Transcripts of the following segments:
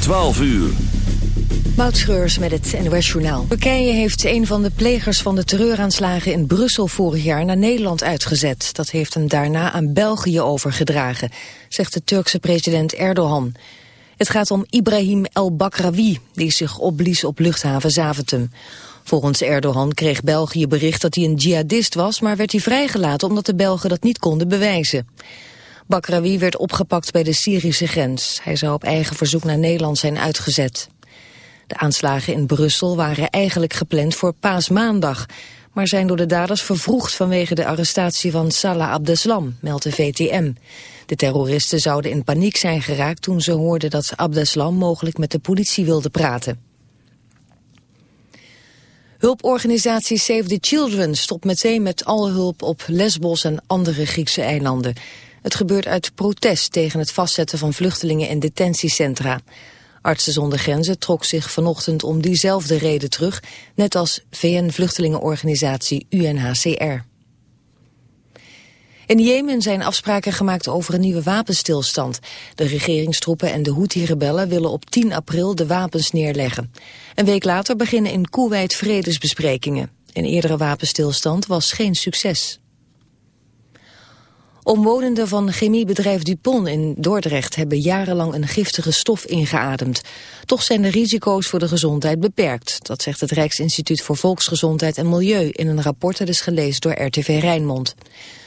12 uur. Moutschreurs met het NOS Journaal. Turkije heeft een van de plegers van de terreuraanslagen in Brussel vorig jaar naar Nederland uitgezet. Dat heeft hem daarna aan België overgedragen, zegt de Turkse president Erdogan. Het gaat om Ibrahim El-Bakrawi, die zich opblies op luchthaven Zaventem. Volgens Erdogan kreeg België bericht dat hij een jihadist was, maar werd hij vrijgelaten omdat de Belgen dat niet konden bewijzen. Bakrawi werd opgepakt bij de Syrische grens. Hij zou op eigen verzoek naar Nederland zijn uitgezet. De aanslagen in Brussel waren eigenlijk gepland voor paasmaandag... maar zijn door de daders vervroegd vanwege de arrestatie van Salah Abdeslam, meldt de VTM. De terroristen zouden in paniek zijn geraakt toen ze hoorden dat Abdeslam mogelijk met de politie wilde praten. Hulporganisatie Save the Children stopt meteen met alle hulp op Lesbos en andere Griekse eilanden. Het gebeurt uit protest tegen het vastzetten van vluchtelingen in detentiecentra. Artsen zonder grenzen trok zich vanochtend om diezelfde reden terug, net als VN-vluchtelingenorganisatie UNHCR. In Jemen zijn afspraken gemaakt over een nieuwe wapenstilstand. De regeringstroepen en de Houthi-rebellen willen op 10 april de wapens neerleggen. Een week later beginnen in Kuwait vredesbesprekingen. Een eerdere wapenstilstand was geen succes. Omwonenden van chemiebedrijf Dupont in Dordrecht hebben jarenlang een giftige stof ingeademd. Toch zijn de risico's voor de gezondheid beperkt. Dat zegt het Rijksinstituut voor Volksgezondheid en Milieu in een rapport dat is gelezen door RTV Rijnmond.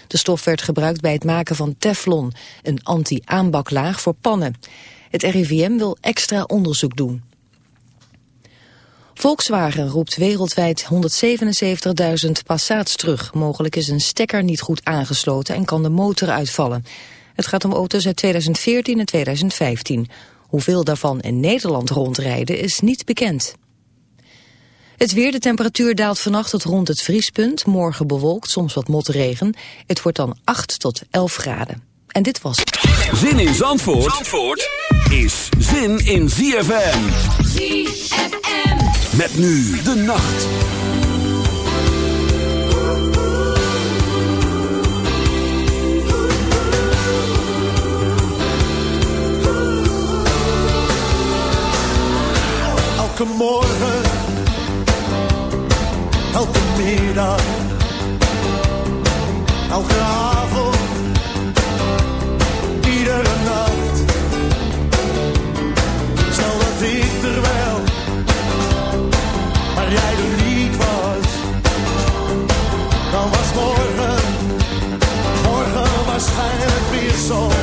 De stof werd gebruikt bij het maken van teflon, een anti-aanbaklaag voor pannen. Het RIVM wil extra onderzoek doen. Volkswagen roept wereldwijd 177.000 Passats terug. Mogelijk is een stekker niet goed aangesloten en kan de motor uitvallen. Het gaat om auto's uit 2014 en 2015. Hoeveel daarvan in Nederland rondrijden is niet bekend. Het weer, de temperatuur daalt vannacht tot rond het vriespunt. Morgen bewolkt, soms wat motregen. Het wordt dan 8 tot 11 graden. En dit was Zin in Zandvoort, Zandvoort is zin in ZFM. ZFM. Met nu de nacht. Elke morgen, elke middag, elke avond, waarschijnlijk weer zo'n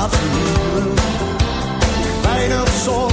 laten huren. Weinig zon,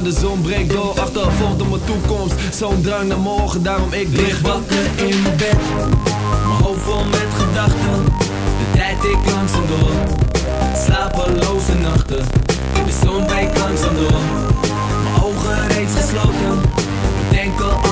de zon breekt door. Achtervolgt op mijn toekomst, zo'n drang naar morgen. Daarom ik Lig wakker in mijn bed, mijn hoofd vol met gedachten. De tijd ik langzaam door, slapeloze nachten. In de zon breekt langzaam door, mijn ogen reeds gesloten. Bedenken als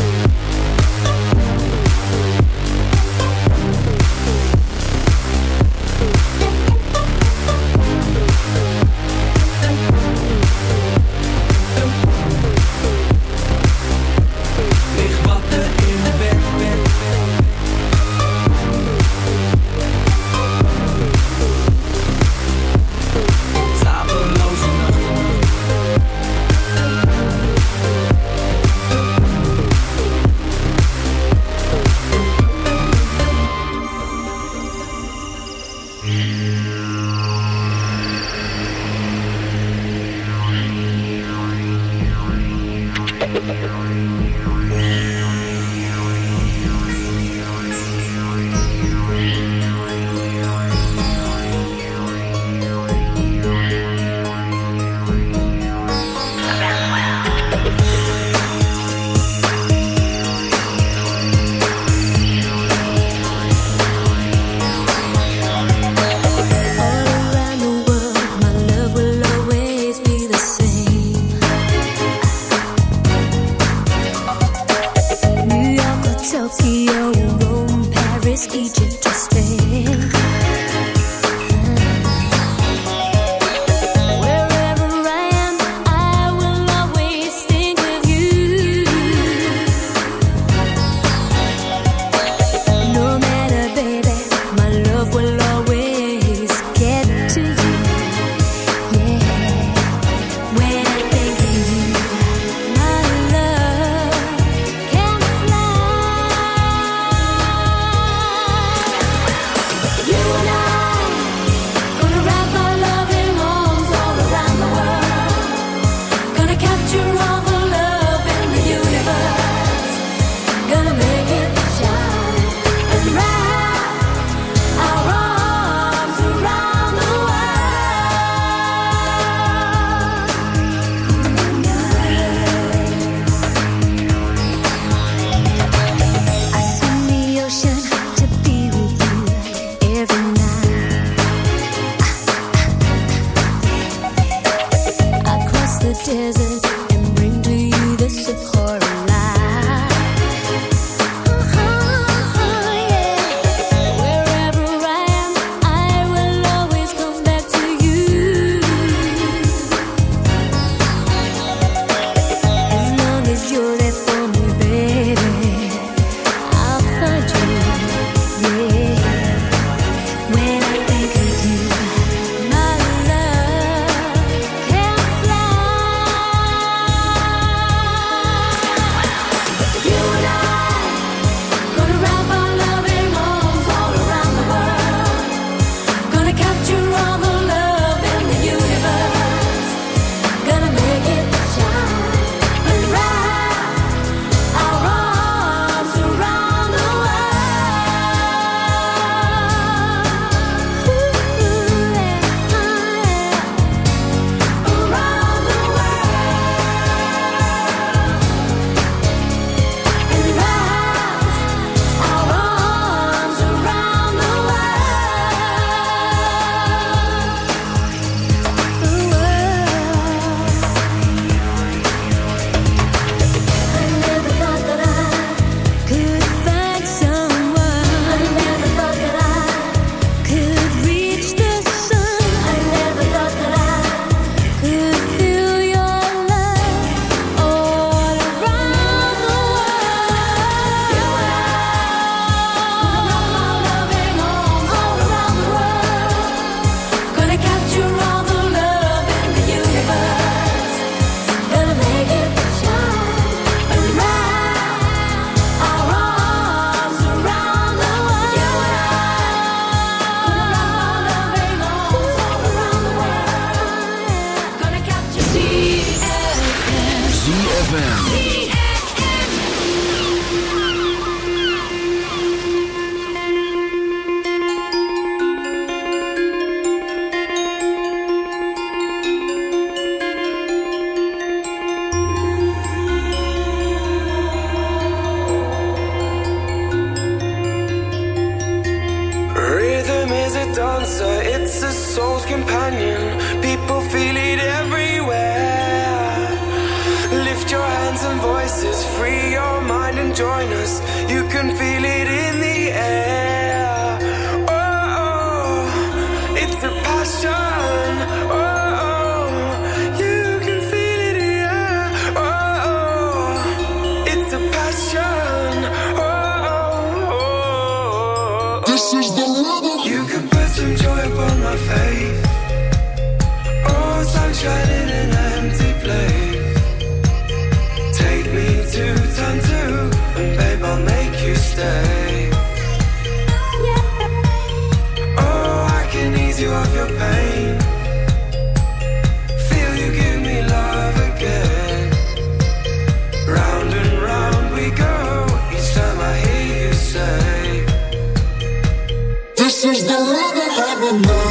This is the love that I remember.